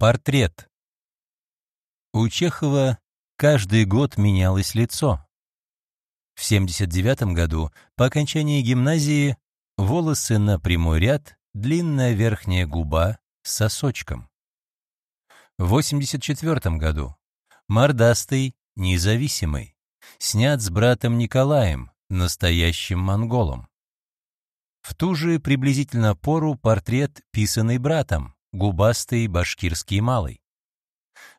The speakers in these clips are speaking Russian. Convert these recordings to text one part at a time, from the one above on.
Портрет. У Чехова каждый год менялось лицо. В 79 году, по окончании гимназии, волосы на прямой ряд, длинная верхняя губа с сосочком. В 84 году мордастый, независимый, снят с братом Николаем, настоящим монголом. В ту же приблизительно пору портрет, писанный братом, губастый башкирский малый.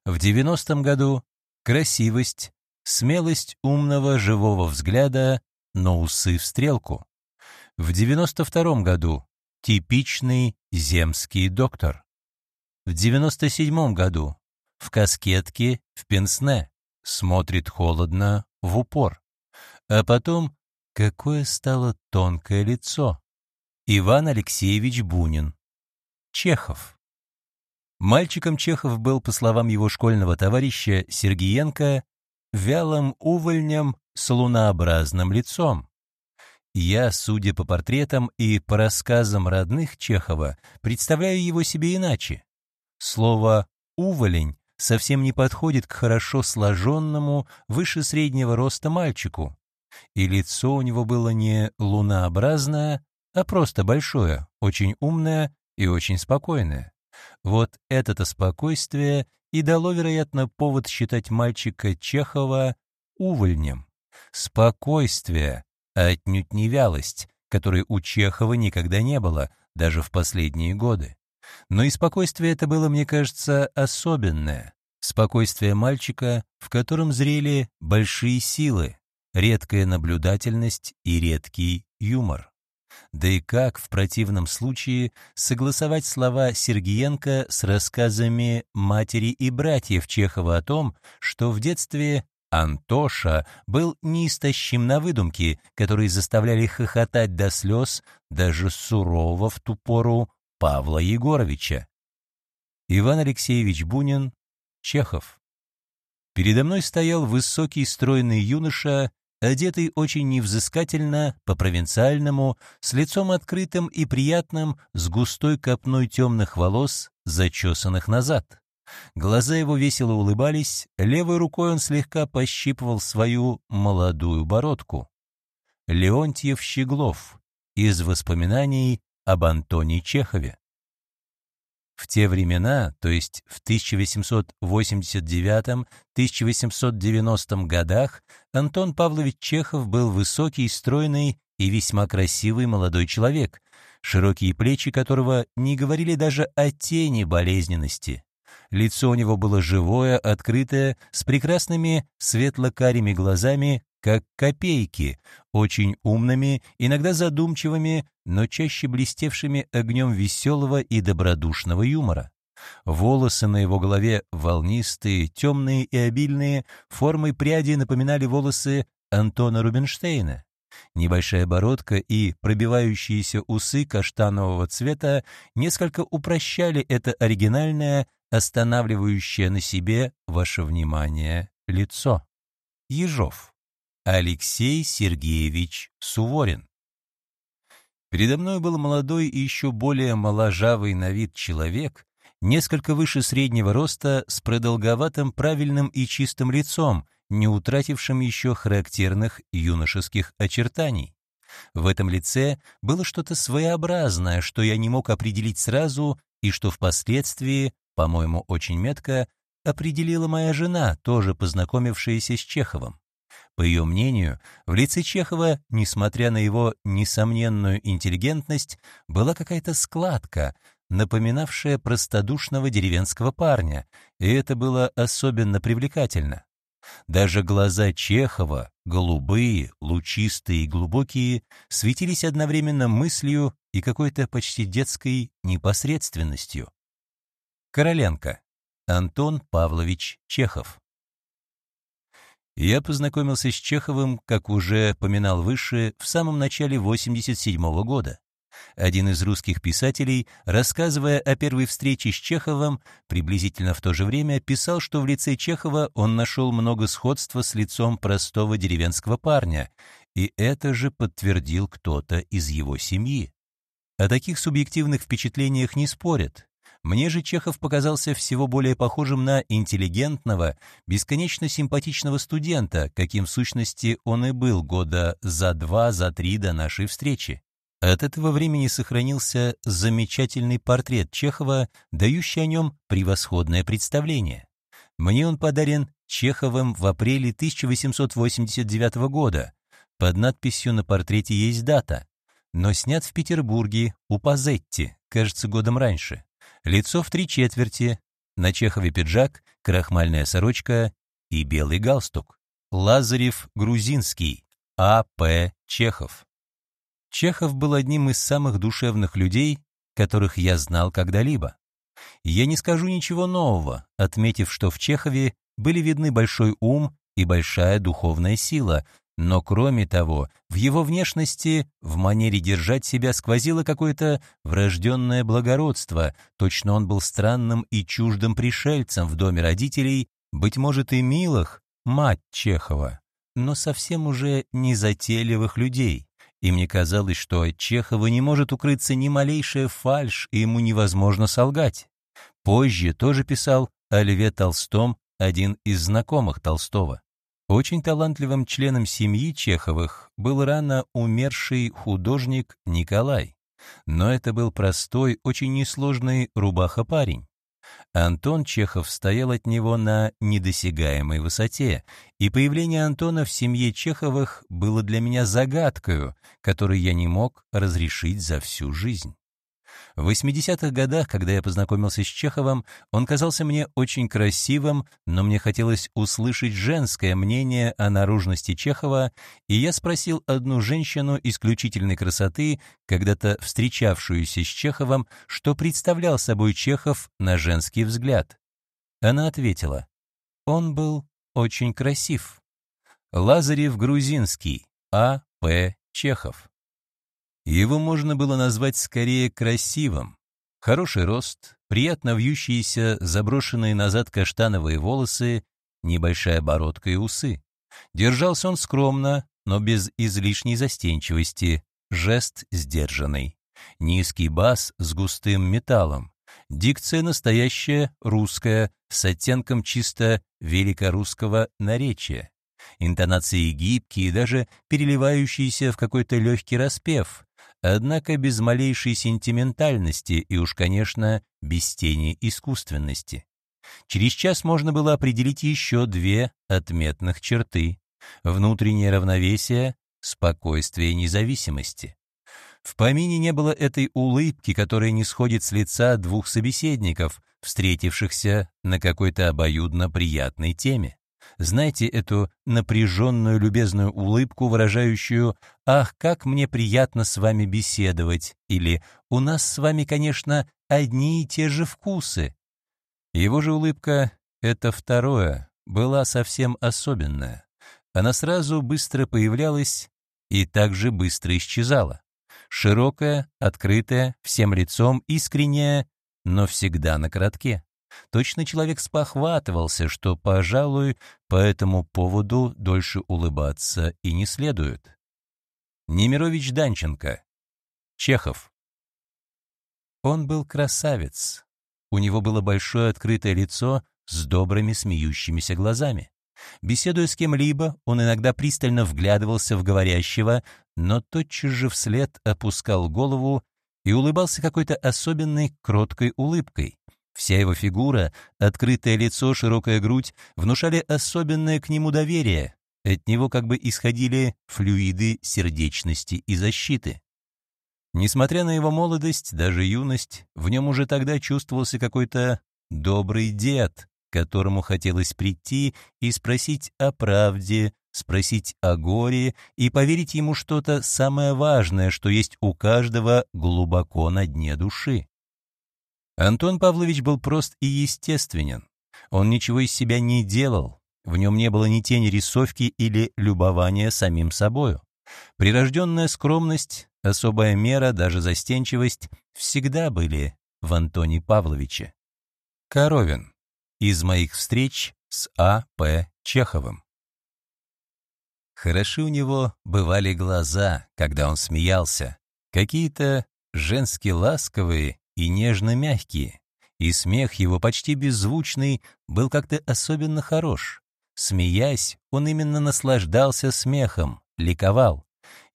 В 90-м году красивость, смелость умного живого взгляда, но усы в стрелку. В 92-м году типичный земский доктор. В 97-м году в каскетке, в пенсне, смотрит холодно, в упор. А потом какое стало тонкое лицо. Иван Алексеевич Бунин. Чехов. Мальчиком Чехов был, по словам его школьного товарища Сергиенко, вялым увольнем с лунообразным лицом. Я, судя по портретам и по рассказам родных Чехова, представляю его себе иначе. Слово «уволень» совсем не подходит к хорошо сложенному, выше среднего роста мальчику. И лицо у него было не лунообразное, а просто большое, очень умное и очень спокойное. Вот это-то спокойствие и дало, вероятно, повод считать мальчика Чехова увольнем. Спокойствие, а отнюдь не вялость, которой у Чехова никогда не было, даже в последние годы. Но и спокойствие это было, мне кажется, особенное. Спокойствие мальчика, в котором зрели большие силы, редкая наблюдательность и редкий юмор. Да и как в противном случае согласовать слова Сергиенко с рассказами матери и братьев Чехова о том, что в детстве Антоша был неистощим на выдумки, которые заставляли хохотать до слез даже сурового в ту пору Павла Егоровича. Иван Алексеевич Бунин, Чехов. Передо мной стоял высокий стройный юноша одетый очень невзыскательно, по-провинциальному, с лицом открытым и приятным, с густой копной темных волос, зачесанных назад. Глаза его весело улыбались, левой рукой он слегка пощипывал свою молодую бородку. Леонтьев Щеглов из воспоминаний об Антоне Чехове. В те времена, то есть в 1889-1890 годах, Антон Павлович Чехов был высокий, стройный и весьма красивый молодой человек, широкие плечи которого не говорили даже о тени болезненности. Лицо у него было живое, открытое, с прекрасными светло-карими глазами, как копейки, очень умными, иногда задумчивыми, но чаще блестевшими огнем веселого и добродушного юмора. Волосы на его голове волнистые, темные и обильные, формой пряди напоминали волосы Антона Рубинштейна. Небольшая бородка и пробивающиеся усы каштанового цвета несколько упрощали это оригинальное, останавливающее на себе ваше внимание лицо. Ежов. Алексей Сергеевич Суворин. Передо мной был молодой и еще более моложавый на вид человек, несколько выше среднего роста, с продолговатым правильным и чистым лицом, не утратившим еще характерных юношеских очертаний. В этом лице было что-то своеобразное, что я не мог определить сразу и что впоследствии, по-моему, очень метко, определила моя жена, тоже познакомившаяся с Чеховым. По ее мнению, в лице Чехова, несмотря на его несомненную интеллигентность, была какая-то складка, напоминавшая простодушного деревенского парня, и это было особенно привлекательно. Даже глаза Чехова, голубые, лучистые и глубокие, светились одновременно мыслью и какой-то почти детской непосредственностью. Короленко. Антон Павлович Чехов. Я познакомился с Чеховым, как уже поминал выше, в самом начале 87 -го года. Один из русских писателей, рассказывая о первой встрече с Чеховым, приблизительно в то же время писал, что в лице Чехова он нашел много сходства с лицом простого деревенского парня, и это же подтвердил кто-то из его семьи. О таких субъективных впечатлениях не спорят. Мне же Чехов показался всего более похожим на интеллигентного, бесконечно симпатичного студента, каким в сущности он и был года за два, за три до нашей встречи. От этого времени сохранился замечательный портрет Чехова, дающий о нем превосходное представление. Мне он подарен Чеховым в апреле 1889 года. Под надписью на портрете есть дата, но снят в Петербурге у Пазетти, кажется, годом раньше. Лицо в три четверти, на Чехове пиджак, крахмальная сорочка и белый галстук. Лазарев Грузинский, А.П. Чехов. Чехов был одним из самых душевных людей, которых я знал когда-либо. Я не скажу ничего нового, отметив, что в Чехове были видны большой ум и большая духовная сила, но кроме того, в его внешности, в манере держать себя сквозило какое-то врожденное благородство, точно он был странным и чуждым пришельцем в доме родителей, быть может и милых, мать Чехова, но совсем уже незатейливых людей. И мне казалось, что от Чехова не может укрыться ни малейшая фальшь, и ему невозможно солгать. Позже тоже писал о Льве Толстом один из знакомых Толстого. Очень талантливым членом семьи Чеховых был рано умерший художник Николай. Но это был простой, очень несложный рубаха-парень. Антон Чехов стоял от него на недосягаемой высоте, и появление Антона в семье Чеховых было для меня загадкой, которую я не мог разрешить за всю жизнь. В 80-х годах, когда я познакомился с Чеховым, он казался мне очень красивым, но мне хотелось услышать женское мнение о наружности Чехова, и я спросил одну женщину исключительной красоты, когда-то встречавшуюся с Чеховым, что представлял собой Чехов на женский взгляд. Она ответила, он был очень красив. Лазарев Грузинский, А. П. Чехов. Его можно было назвать скорее красивым. Хороший рост, приятно вьющиеся, заброшенные назад каштановые волосы, небольшая бородка и усы. Держался он скромно, но без излишней застенчивости, жест сдержанный. Низкий бас с густым металлом. Дикция настоящая, русская, с оттенком чисто великорусского наречия. Интонации гибкие, даже переливающиеся в какой-то легкий распев, однако без малейшей сентиментальности и уж, конечно, без тени искусственности. Через час можно было определить еще две отметных черты — внутреннее равновесие, спокойствие независимости. В помине не было этой улыбки, которая не сходит с лица двух собеседников, встретившихся на какой-то обоюдно приятной теме. Знаете эту напряженную любезную улыбку, выражающую «Ах, как мне приятно с вами беседовать» или «У нас с вами, конечно, одни и те же вкусы». Его же улыбка — это второе, была совсем особенная. Она сразу быстро появлялась и также быстро исчезала. Широкая, открытая, всем лицом, искренняя, но всегда на коротке. Точно человек спохватывался, что, пожалуй, по этому поводу дольше улыбаться и не следует. Немирович Данченко. Чехов. Он был красавец. У него было большое открытое лицо с добрыми смеющимися глазами. Беседуя с кем-либо, он иногда пристально вглядывался в говорящего, но тотчас же вслед опускал голову и улыбался какой-то особенной кроткой улыбкой. Вся его фигура, открытое лицо, широкая грудь внушали особенное к нему доверие. От него как бы исходили флюиды сердечности и защиты. Несмотря на его молодость, даже юность, в нем уже тогда чувствовался какой-то добрый дед, которому хотелось прийти и спросить о правде, спросить о горе и поверить ему что-то самое важное, что есть у каждого глубоко на дне души. Антон Павлович был прост и естественен. Он ничего из себя не делал, в нем не было ни тени рисовки или любования самим собою. Прирожденная скромность, особая мера, даже застенчивость всегда были в Антоне Павловиче. Коровин. Из моих встреч с А. П. Чеховым. Хороши у него бывали глаза, когда он смеялся, какие-то женски ласковые и нежно-мягкие, и смех его, почти беззвучный, был как-то особенно хорош. Смеясь, он именно наслаждался смехом, ликовал.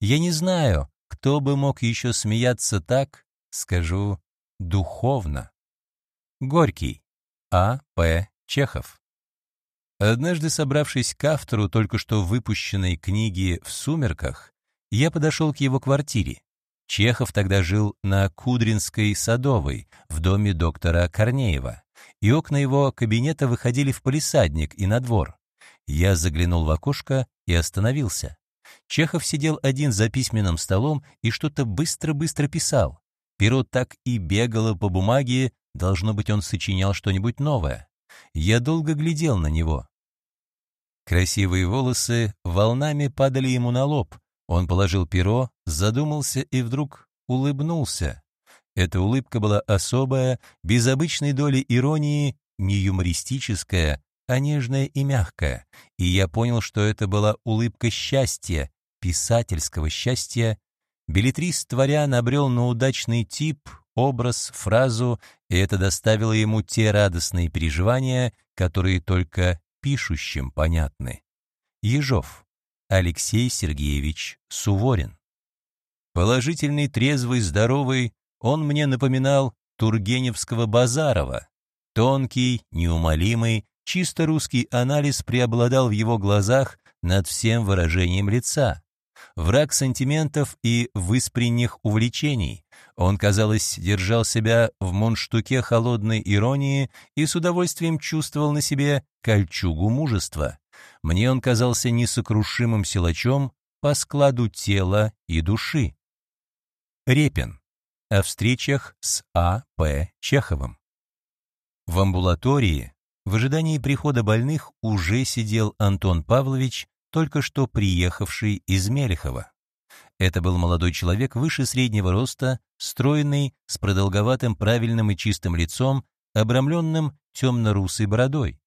Я не знаю, кто бы мог еще смеяться так, скажу, духовно. Горький. А. П. Чехов. Однажды, собравшись к автору только что выпущенной книги «В сумерках», я подошел к его квартире. Чехов тогда жил на Кудринской Садовой, в доме доктора Корнеева, и окна его кабинета выходили в полисадник и на двор. Я заглянул в окошко и остановился. Чехов сидел один за письменным столом и что-то быстро-быстро писал. Перо так и бегало по бумаге, должно быть, он сочинял что-нибудь новое. Я долго глядел на него. Красивые волосы волнами падали ему на лоб. Он положил перо, задумался и вдруг улыбнулся. Эта улыбка была особая, без обычной доли иронии, не юмористическая, а нежная и мягкая, и я понял, что это была улыбка счастья, писательского счастья. Билетрист творя набрел на удачный тип, образ, фразу, и это доставило ему те радостные переживания, которые только пишущим понятны. Ежов. Алексей Сергеевич Суворин. Положительный, трезвый, здоровый, он мне напоминал Тургеневского Базарова. Тонкий, неумолимый, чисто русский анализ преобладал в его глазах над всем выражением лица. Враг сантиментов и выспренних увлечений. Он, казалось, держал себя в мундштуке холодной иронии и с удовольствием чувствовал на себе кольчугу мужества. Мне он казался несокрушимым силачом по складу тела и души. Репин. О встречах с А. П. Чеховым. В амбулатории, в ожидании прихода больных, уже сидел Антон Павлович, только что приехавший из Мелехова. Это был молодой человек выше среднего роста, стройный, с продолговатым правильным и чистым лицом, обрамленным темно-русой бородой.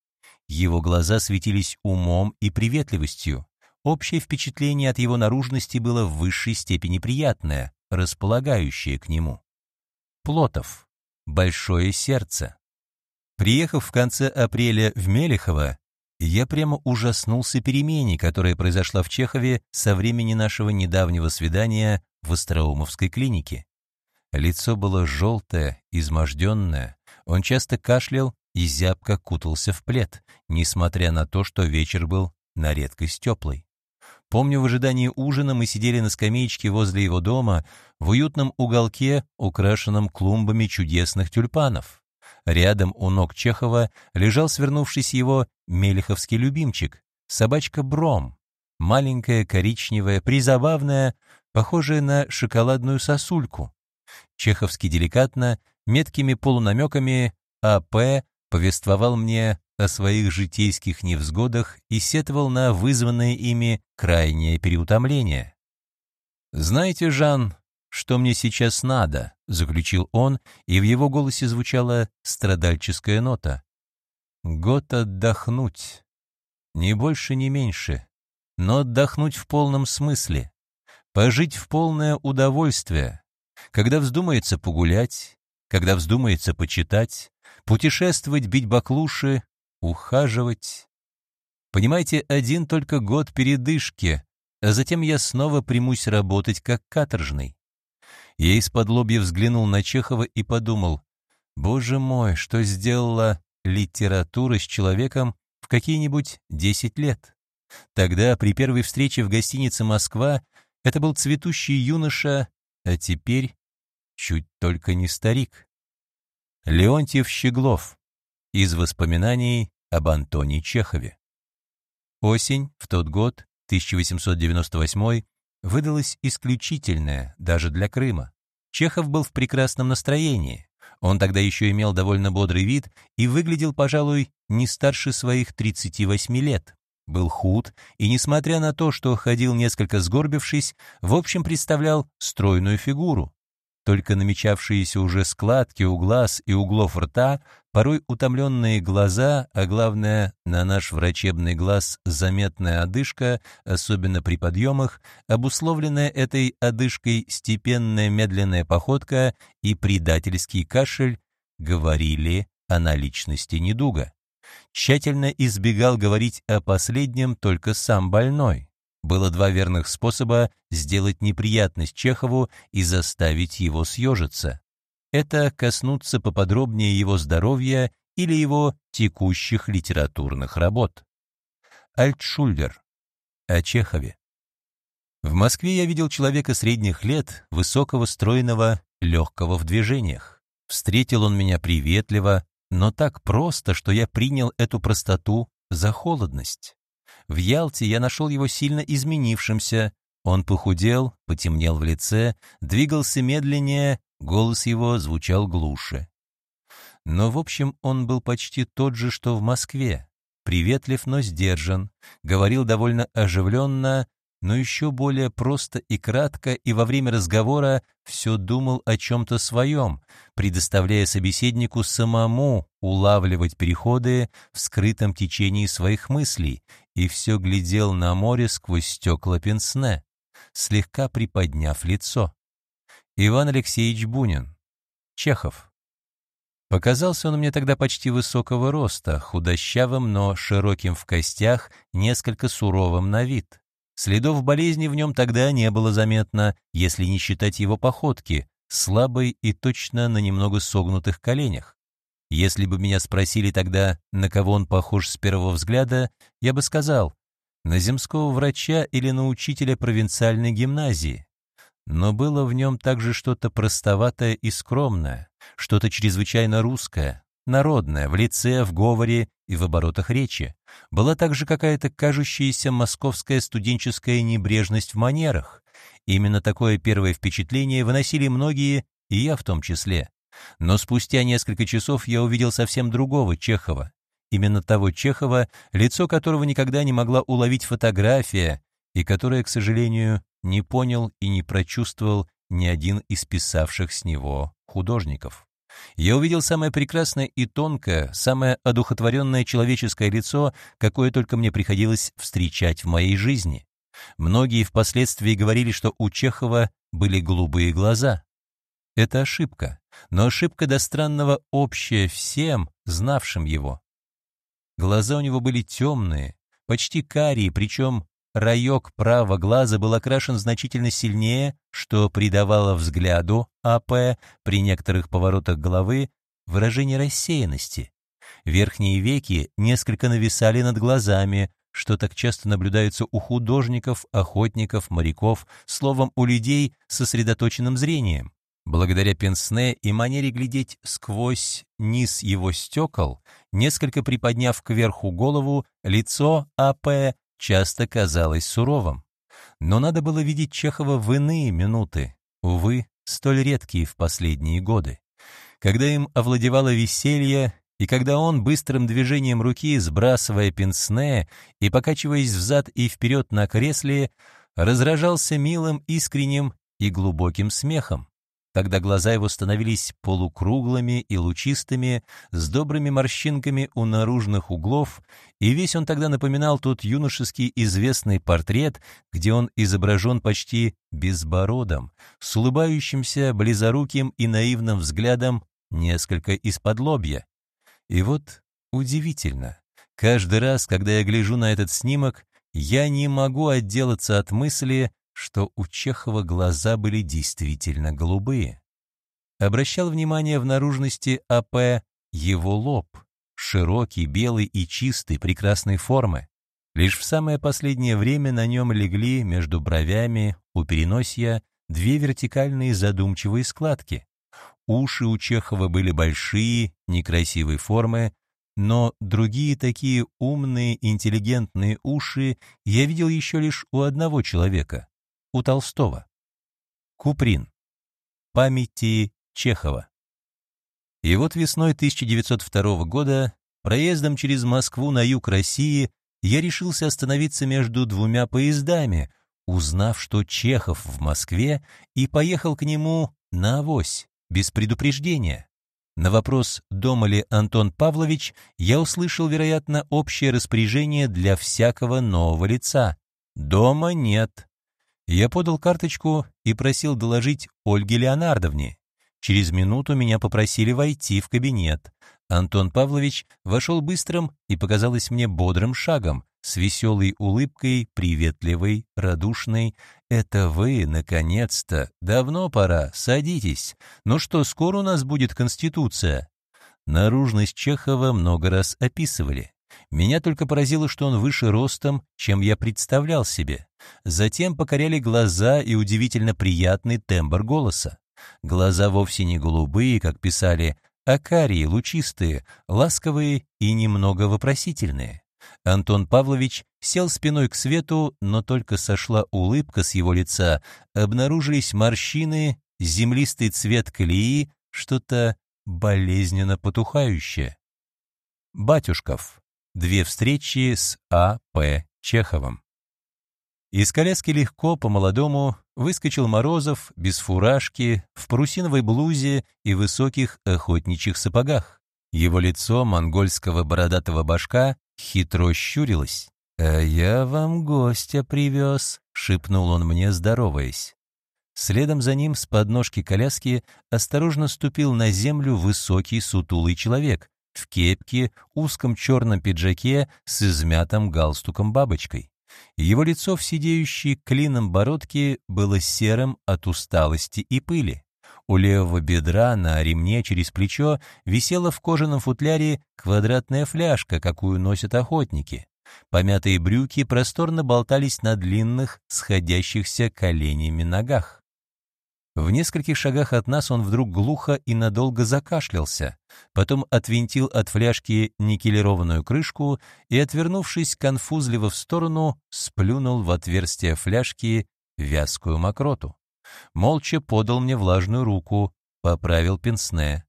Его глаза светились умом и приветливостью. Общее впечатление от его наружности было в высшей степени приятное, располагающее к нему. Плотов. Большое сердце. Приехав в конце апреля в Мелехово, я прямо ужаснулся перемене, которая произошла в Чехове со времени нашего недавнего свидания в Остроумовской клинике. Лицо было желтое, изможденное, он часто кашлял и зябко кутался в плед, несмотря на то, что вечер был на редкость теплый. Помню, в ожидании ужина мы сидели на скамеечке возле его дома, в уютном уголке, украшенном клумбами чудесных тюльпанов. Рядом у ног Чехова лежал, свернувшись его, мелеховский любимчик, собачка Бром, маленькая, коричневая, призабавная, похожая на шоколадную сосульку. Чеховский деликатно, меткими полунамеками А.П. повествовал мне о своих житейских невзгодах и сетовал на вызванное ими крайнее переутомление. «Знаете, Жан, что мне сейчас надо?» — заключил он, и в его голосе звучала страдальческая нота. «Год отдохнуть. Ни больше, ни меньше. Но отдохнуть в полном смысле. Пожить в полное удовольствие. Когда вздумается погулять, когда вздумается почитать, путешествовать, бить баклуши, ухаживать. Понимаете, один только год передышки, а затем я снова примусь работать как каторжный. Я из-под лобья взглянул на Чехова и подумал, «Боже мой, что сделала литература с человеком в какие-нибудь десять лет?» Тогда, при первой встрече в гостинице «Москва», это был цветущий юноша, а теперь чуть только не старик. Леонтьев Щеглов. Из воспоминаний об Антоне Чехове. Осень, в тот год, 1898 выдалась исключительная даже для Крыма. Чехов был в прекрасном настроении. Он тогда еще имел довольно бодрый вид и выглядел, пожалуй, не старше своих 38 лет. Был худ и, несмотря на то, что ходил несколько сгорбившись, в общем представлял стройную фигуру. Только намечавшиеся уже складки у глаз и углов рта, порой утомленные глаза, а главное, на наш врачебный глаз заметная одышка, особенно при подъемах, обусловленная этой одышкой степенная медленная походка и предательский кашель, говорили о наличности недуга. Тщательно избегал говорить о последнем только сам больной. Было два верных способа сделать неприятность Чехову и заставить его съежиться. Это коснуться поподробнее его здоровья или его текущих литературных работ. Альтшуллер. О Чехове. В Москве я видел человека средних лет, высокого, стройного, легкого в движениях. Встретил он меня приветливо, но так просто, что я принял эту простоту за холодность. В Ялте я нашел его сильно изменившимся. Он похудел, потемнел в лице, двигался медленнее, голос его звучал глуше. Но, в общем, он был почти тот же, что в Москве. Приветлив, но сдержан, говорил довольно оживленно, но еще более просто и кратко, и во время разговора все думал о чем-то своем, предоставляя собеседнику самому улавливать переходы в скрытом течении своих мыслей, и все глядел на море сквозь стекла пенсне, слегка приподняв лицо. Иван Алексеевич Бунин. Чехов. Показался он мне тогда почти высокого роста, худощавым, но широким в костях, несколько суровым на вид. Следов болезни в нем тогда не было заметно, если не считать его походки, слабой и точно на немного согнутых коленях. Если бы меня спросили тогда, на кого он похож с первого взгляда, я бы сказал, на земского врача или на учителя провинциальной гимназии. Но было в нем также что-то простоватое и скромное, что-то чрезвычайно русское, народная, в лице, в говоре и в оборотах речи. Была также какая-то кажущаяся московская студенческая небрежность в манерах. Именно такое первое впечатление выносили многие, и я в том числе. Но спустя несколько часов я увидел совсем другого Чехова. Именно того Чехова, лицо которого никогда не могла уловить фотография, и которое, к сожалению, не понял и не прочувствовал ни один из писавших с него художников. Я увидел самое прекрасное и тонкое, самое одухотворенное человеческое лицо, какое только мне приходилось встречать в моей жизни. Многие впоследствии говорили, что у Чехова были голубые глаза. Это ошибка, но ошибка до странного общая всем, знавшим его. Глаза у него были темные, почти карие, причем Раек правого глаза был окрашен значительно сильнее, что придавало взгляду АП при некоторых поворотах головы выражение рассеянности. Верхние веки несколько нависали над глазами, что так часто наблюдается у художников, охотников, моряков, словом, у людей с сосредоточенным зрением. Благодаря пенсне и манере глядеть сквозь низ его стекол, несколько приподняв кверху голову, лицо АП часто казалось суровым. Но надо было видеть Чехова в иные минуты, увы, столь редкие в последние годы. Когда им овладевало веселье, и когда он быстрым движением руки, сбрасывая пенсне и покачиваясь взад и вперед на кресле, разражался милым, искренним и глубоким смехом. Тогда глаза его становились полукруглыми и лучистыми, с добрыми морщинками у наружных углов, и весь он тогда напоминал тот юношеский известный портрет, где он изображен почти безбородом, с улыбающимся, близоруким и наивным взглядом, несколько из-под лобья. И вот удивительно, каждый раз, когда я гляжу на этот снимок, я не могу отделаться от мысли, что у Чехова глаза были действительно голубые. Обращал внимание в наружности АП его лоб, широкий, белый и чистый, прекрасной формы. Лишь в самое последнее время на нем легли между бровями, у переносья, две вертикальные задумчивые складки. Уши у Чехова были большие, некрасивой формы, но другие такие умные, интеллигентные уши я видел еще лишь у одного человека у Толстого. Куприн. Памяти Чехова. И вот весной 1902 года, проездом через Москву на юг России, я решился остановиться между двумя поездами, узнав, что Чехов в Москве, и поехал к нему на авось, без предупреждения. На вопрос, дома ли Антон Павлович, я услышал, вероятно, общее распоряжение для всякого нового лица. Дома нет. Я подал карточку и просил доложить Ольге Леонардовне. Через минуту меня попросили войти в кабинет. Антон Павлович вошел быстрым и показалось мне бодрым шагом, с веселой улыбкой, приветливой, радушной. «Это вы, наконец-то! Давно пора, садитесь. Ну что, скоро у нас будет Конституция?» Наружность Чехова много раз описывали. Меня только поразило, что он выше ростом, чем я представлял себе. Затем покоряли глаза и удивительно приятный тембр голоса. Глаза вовсе не голубые, как писали, а карие, лучистые, ласковые и немного вопросительные. Антон Павлович сел спиной к свету, но только сошла улыбка с его лица, обнаружились морщины, землистый цвет колеи, что-то болезненно потухающее. Батюшков. Две встречи с А. П. Чеховым. Из коляски легко, по-молодому, выскочил Морозов, без фуражки, в парусиновой блузе и высоких охотничьих сапогах. Его лицо монгольского бородатого башка хитро щурилось. «А я вам гостя привез», — шепнул он мне, здороваясь. Следом за ним с подножки коляски осторожно ступил на землю высокий сутулый человек в кепке, узком черном пиджаке с измятым галстуком-бабочкой. Его лицо в сидеющей клином бородке было серым от усталости и пыли. У левого бедра на ремне через плечо висела в кожаном футляре квадратная фляжка, какую носят охотники. Помятые брюки просторно болтались на длинных, сходящихся коленями ногах. В нескольких шагах от нас он вдруг глухо и надолго закашлялся, потом отвинтил от фляжки никелированную крышку и, отвернувшись конфузливо в сторону, сплюнул в отверстие фляжки вязкую мокроту. Молча подал мне влажную руку, поправил пенсне.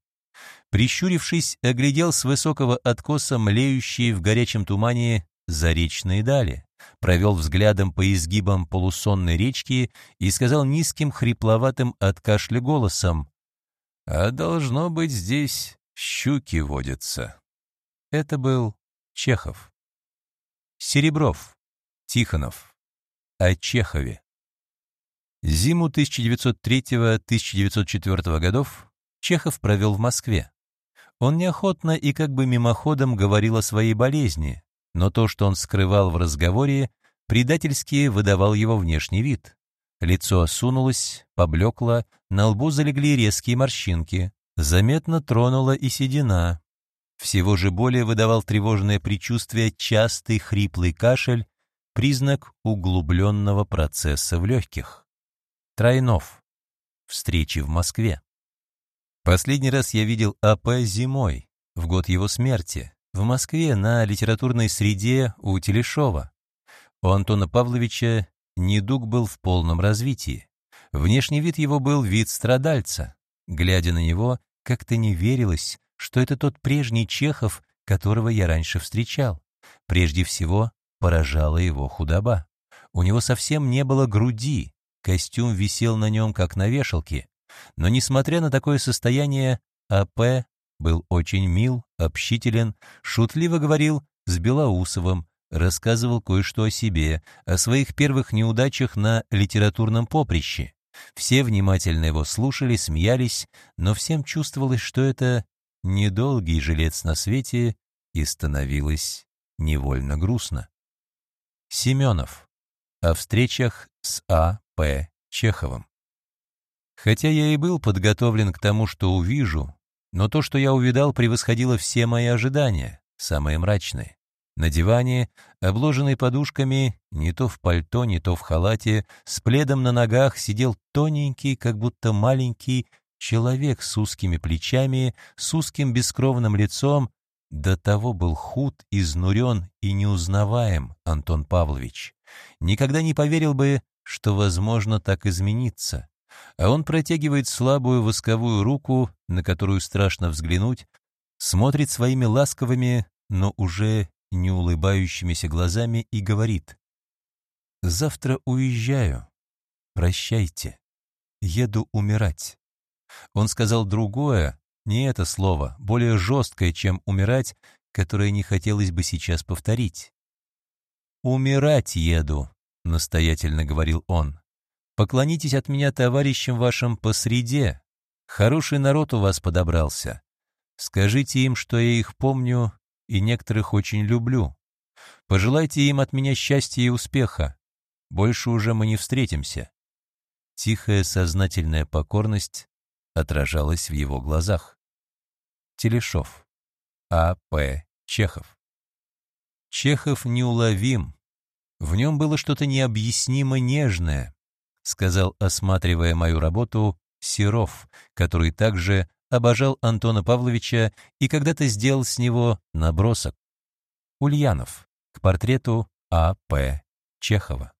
Прищурившись, оглядел с высокого откоса млеющие в горячем тумане заречные дали провел взглядом по изгибам полусонной речки и сказал низким, хрипловатым от кашля голосом, «А должно быть, здесь щуки водятся». Это был Чехов. Серебров, Тихонов. О Чехове. Зиму 1903-1904 годов Чехов провел в Москве. Он неохотно и как бы мимоходом говорил о своей болезни, но то, что он скрывал в разговоре, предательски выдавал его внешний вид. Лицо осунулось, поблекло, на лбу залегли резкие морщинки, заметно тронула и седина. Всего же более выдавал тревожное предчувствие частый хриплый кашель, признак углубленного процесса в легких. Тройнов. Встречи в Москве. Последний раз я видел А.П. зимой, в год его смерти, в Москве на литературной среде у Телешова. У Антона Павловича недуг был в полном развитии. Внешний вид его был вид страдальца. Глядя на него, как-то не верилось, что это тот прежний Чехов, которого я раньше встречал. Прежде всего, поражала его худоба. У него совсем не было груди, костюм висел на нем, как на вешалке. Но, несмотря на такое состояние, А.П. Был очень мил, общителен, шутливо говорил с Белоусовым, рассказывал кое-что о себе, о своих первых неудачах на литературном поприще. Все внимательно его слушали, смеялись, но всем чувствовалось, что это недолгий жилец на свете, и становилось невольно грустно. Семенов. О встречах с А. П. Чеховым. Хотя я и был подготовлен к тому, что увижу, но то, что я увидал, превосходило все мои ожидания, самые мрачные. На диване, обложенный подушками, не то в пальто, не то в халате, с пледом на ногах сидел тоненький, как будто маленький, человек с узкими плечами, с узким бескровным лицом. До того был худ, изнурен и неузнаваем Антон Павлович. Никогда не поверил бы, что возможно так измениться а он протягивает слабую восковую руку, на которую страшно взглянуть, смотрит своими ласковыми, но уже не улыбающимися глазами и говорит «Завтра уезжаю. Прощайте. Еду умирать». Он сказал другое, не это слово, более жесткое, чем «умирать», которое не хотелось бы сейчас повторить. «Умирать еду», — настоятельно говорил он. Поклонитесь от меня товарищам вашим по среде. Хороший народ у вас подобрался. Скажите им, что я их помню и некоторых очень люблю. Пожелайте им от меня счастья и успеха. Больше уже мы не встретимся». Тихая сознательная покорность отражалась в его глазах. Телешов. А. П. Чехов. Чехов неуловим. В нем было что-то необъяснимо нежное, сказал, осматривая мою работу, Серов, который также обожал Антона Павловича и когда-то сделал с него набросок. Ульянов к портрету А. П. Чехова.